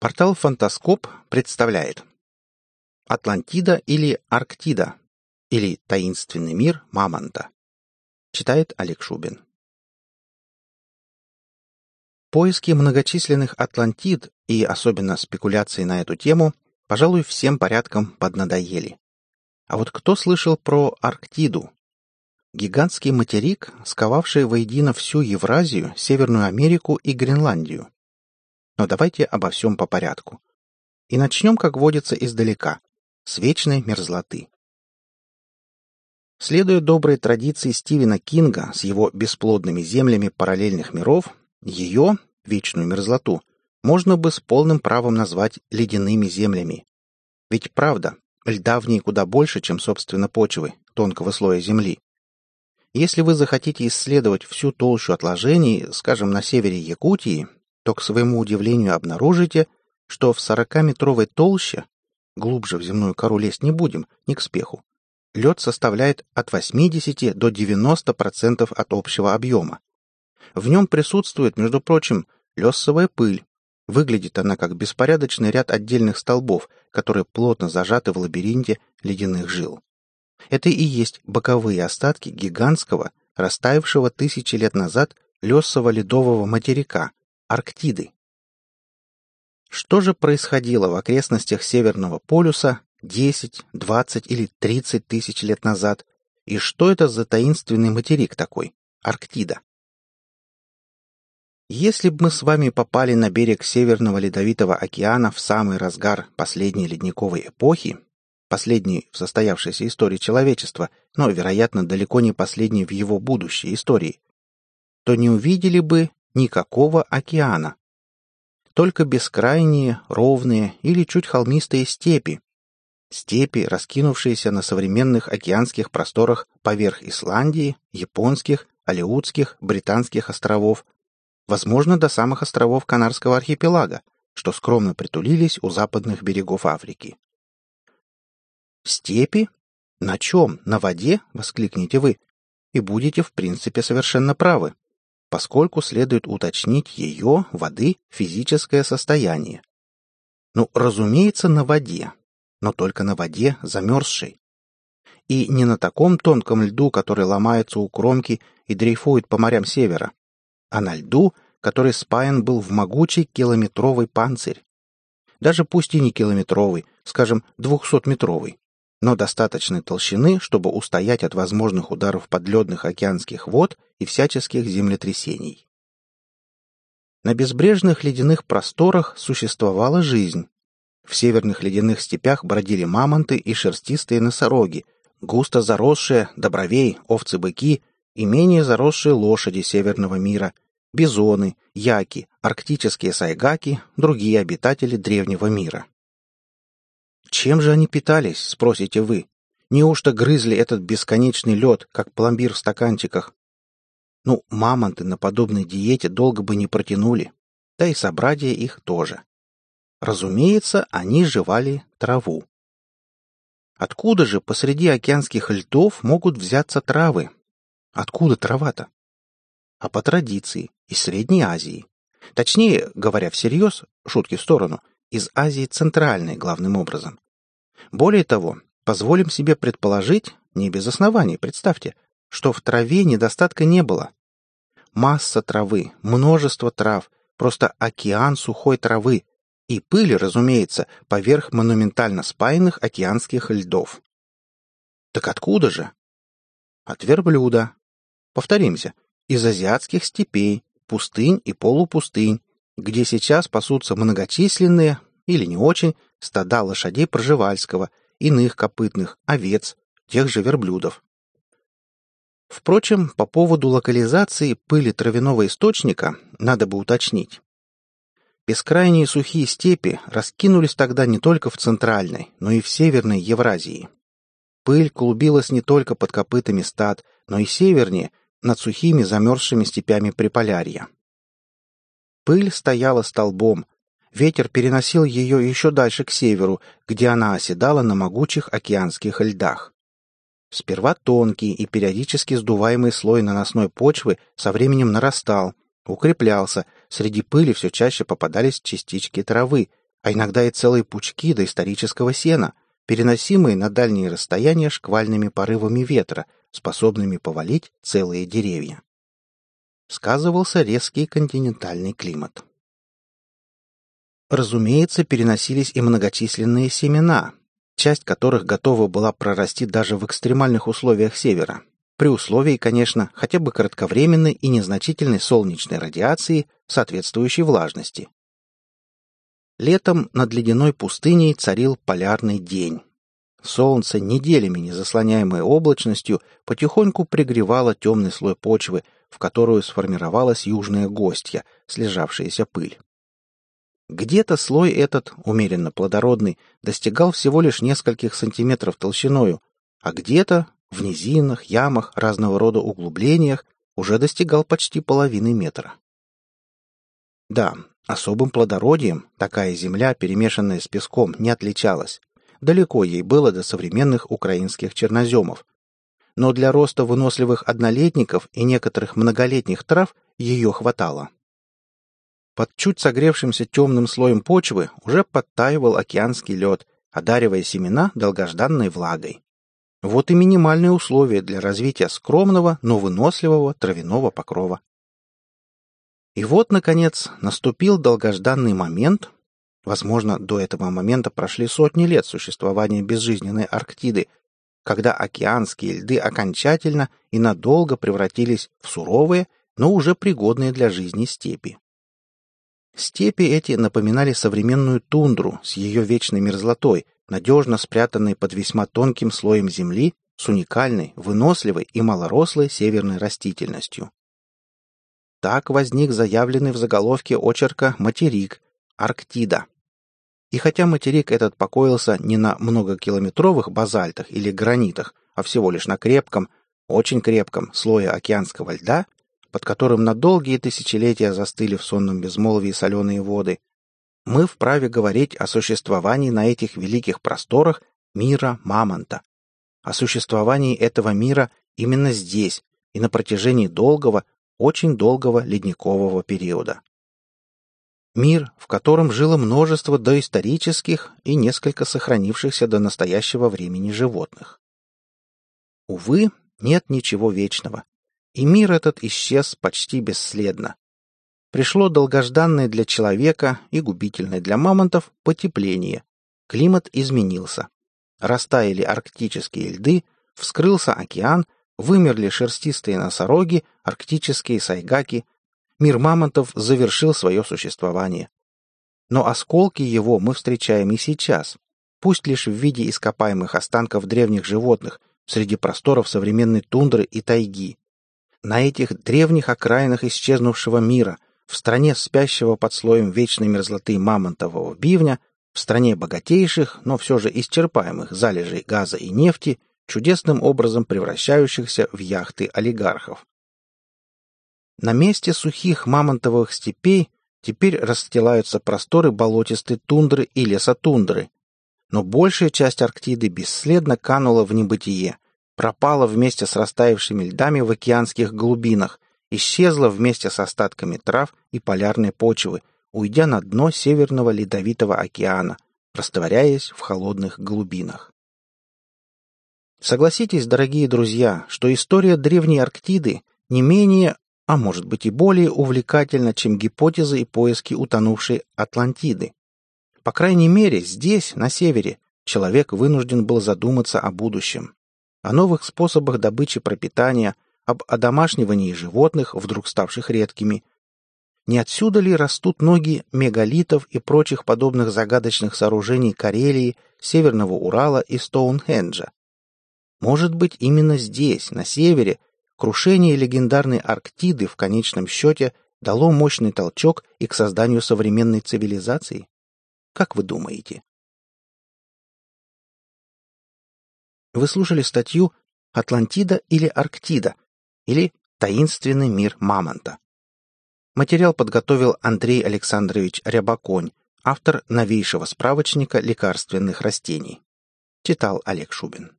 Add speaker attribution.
Speaker 1: Портал «Фантаскоп» представляет Атлантида или Арктида или Таинственный мир Мамонта. Читает Олег Шубин. Поиски многочисленных Атлантид и особенно спекуляции на эту тему, пожалуй, всем порядком поднадоели. А вот кто слышал про Арктиду? Гигантский материк, сковавший воедино всю Евразию, Северную Америку и Гренландию. Но давайте обо всем по порядку. И начнем, как водится, издалека, с вечной мерзлоты. Следуя доброй традиции Стивена Кинга с его бесплодными землями параллельных миров, ее, вечную мерзлоту, можно бы с полным правом назвать ледяными землями. Ведь правда, льда в ней куда больше, чем, собственно, почвы, тонкого слоя земли. Если вы захотите исследовать всю толщу отложений, скажем, на севере Якутии, то, к своему удивлению, обнаружите, что в 40-метровой толще, глубже в земную кору лезть не будем, не к спеху, лед составляет от 80 до 90% от общего объема. В нем присутствует, между прочим, лесовая пыль. Выглядит она как беспорядочный ряд отдельных столбов, которые плотно зажаты в лабиринте ледяных жил. Это и есть боковые остатки гигантского, растаявшего тысячи лет назад лесового ледового материка, Арктиды. Что же происходило в окрестностях Северного полюса 10, 20 или 30 тысяч лет назад, и что это за таинственный материк такой, Арктида? Если бы мы с вами попали на берег Северного Ледовитого океана в самый разгар последней ледниковой эпохи, последней в состоявшейся истории человечества, но, вероятно, далеко не последней в его будущей истории, то не увидели бы никакого океана. Только бескрайние, ровные или чуть холмистые степи. Степи, раскинувшиеся на современных океанских просторах поверх Исландии, японских, Алеутских, Британских островов, возможно, до самых островов Канарского архипелага, что скромно притулились у западных берегов Африки. Степи? На чем? На воде? — воскликнете вы. И будете, в принципе, совершенно правы поскольку следует уточнить ее, воды, физическое состояние. Ну, разумеется, на воде, но только на воде замерзшей. И не на таком тонком льду, который ломается у кромки и дрейфует по морям севера, а на льду, который спаян был в могучий километровый панцирь. Даже пусть и не километровый, скажем, двухсотметровый но достаточной толщины, чтобы устоять от возможных ударов подледных океанских вод и всяческих землетрясений. На безбрежных ледяных просторах существовала жизнь. В северных ледяных степях бродили мамонты и шерстистые носороги, густо заросшие добровей, овцы-быки и менее заросшие лошади северного мира, бизоны, яки, арктические сайгаки, другие обитатели древнего мира. Чем же они питались, спросите вы? Неужто грызли этот бесконечный лед, как пломбир в стаканчиках? Ну, мамонты на подобной диете долго бы не протянули, да и собратья их тоже. Разумеется, они жевали траву. Откуда же посреди океанских льдов могут взяться травы? Откуда трава-то? А по традиции, из Средней Азии. Точнее, говоря всерьез, шутки в сторону, из Азии Центральной главным образом. Более того, позволим себе предположить, не без оснований, представьте, что в траве недостатка не было. Масса травы, множество трав, просто океан сухой травы и пыли, разумеется, поверх монументально спаянных океанских льдов. Так откуда же? От верблюда. Повторимся, из азиатских степей, пустынь и полупустынь, где сейчас пасутся многочисленные, или не очень, стада лошадей Пржевальского, иных копытных, овец, тех же верблюдов. Впрочем, по поводу локализации пыли травяного источника надо бы уточнить. Бескрайние сухие степи раскинулись тогда не только в центральной, но и в северной Евразии. Пыль клубилась не только под копытами стад, но и севернее, над сухими замерзшими степями Приполярья. Пыль стояла столбом, ветер переносил ее еще дальше к северу, где она оседала на могучих океанских льдах. Сперва тонкий и периодически сдуваемый слой наносной почвы со временем нарастал, укреплялся, среди пыли все чаще попадались частички травы, а иногда и целые пучки доисторического сена, переносимые на дальние расстояния шквальными порывами ветра, способными повалить целые деревья. Сказывался резкий континентальный климат. Разумеется, переносились и многочисленные семена, часть которых готова была прорасти даже в экстремальных условиях севера, при условии, конечно, хотя бы кратковременной и незначительной солнечной радиации, соответствующей влажности. Летом над ледяной пустыней царил полярный день. Солнце, неделями не заслоняемое облачностью, потихоньку пригревало темный слой почвы, в которую сформировалась южная гостья, слежавшаяся пыль. Где-то слой этот, умеренно плодородный, достигал всего лишь нескольких сантиметров толщиною, а где-то, в низинах, ямах, разного рода углублениях, уже достигал почти половины метра. Да, особым плодородием такая земля, перемешанная с песком, не отличалась. Далеко ей было до современных украинских черноземов. Но для роста выносливых однолетников и некоторых многолетних трав ее хватало. Под чуть согревшимся темным слоем почвы уже подтаивал океанский лед, одаривая семена долгожданной влагой. Вот и минимальные условия для развития скромного, но выносливого травяного покрова. И вот, наконец, наступил долгожданный момент, возможно, до этого момента прошли сотни лет существования безжизненной Арктиды, когда океанские льды окончательно и надолго превратились в суровые, но уже пригодные для жизни степи. Степи эти напоминали современную тундру с ее вечной мерзлотой, надежно спрятанной под весьма тонким слоем земли с уникальной, выносливой и малорослой северной растительностью. Так возник заявленный в заголовке очерка материк – Арктида. И хотя материк этот покоился не на многокилометровых базальтах или гранитах, а всего лишь на крепком, очень крепком слое океанского льда, под которым на долгие тысячелетия застыли в сонном безмолвии соленые воды, мы вправе говорить о существовании на этих великих просторах мира Мамонта, о существовании этого мира именно здесь и на протяжении долгого, очень долгого ледникового периода. Мир, в котором жило множество доисторических и несколько сохранившихся до настоящего времени животных. Увы, нет ничего вечного, и мир этот исчез почти бесследно. Пришло долгожданное для человека и губительное для мамонтов потепление. Климат изменился. Растаяли арктические льды, вскрылся океан, вымерли шерстистые носороги, арктические сайгаки. Мир мамонтов завершил свое существование. Но осколки его мы встречаем и сейчас, пусть лишь в виде ископаемых останков древних животных среди просторов современной тундры и тайги на этих древних окраинах исчезнувшего мира, в стране спящего под слоем вечной мерзлоты мамонтового бивня, в стране богатейших, но все же исчерпаемых залежей газа и нефти, чудесным образом превращающихся в яхты олигархов. На месте сухих мамонтовых степей теперь расстилаются просторы болотистой тундры и лесотундры, но большая часть Арктиды бесследно канула в небытие, пропала вместе с растаявшими льдами в океанских глубинах, исчезла вместе с остатками трав и полярной почвы, уйдя на дно Северного Ледовитого океана, растворяясь в холодных глубинах. Согласитесь, дорогие друзья, что история древней Арктиды не менее, а может быть и более увлекательна, чем гипотезы и поиски утонувшей Атлантиды. По крайней мере, здесь, на севере, человек вынужден был задуматься о будущем о новых способах добычи пропитания, об одомашнивании животных, вдруг ставших редкими. Не отсюда ли растут ноги мегалитов и прочих подобных загадочных сооружений Карелии, Северного Урала и Стоунхенджа? Может быть, именно здесь, на севере, крушение легендарной Арктиды в конечном счете дало мощный толчок и к созданию современной цивилизации? Как вы думаете? Вы слушали статью «Атлантида или Арктида» или «Таинственный мир Мамонта». Материал подготовил Андрей Александрович Рябаконь, автор новейшего справочника лекарственных растений. Читал Олег Шубин.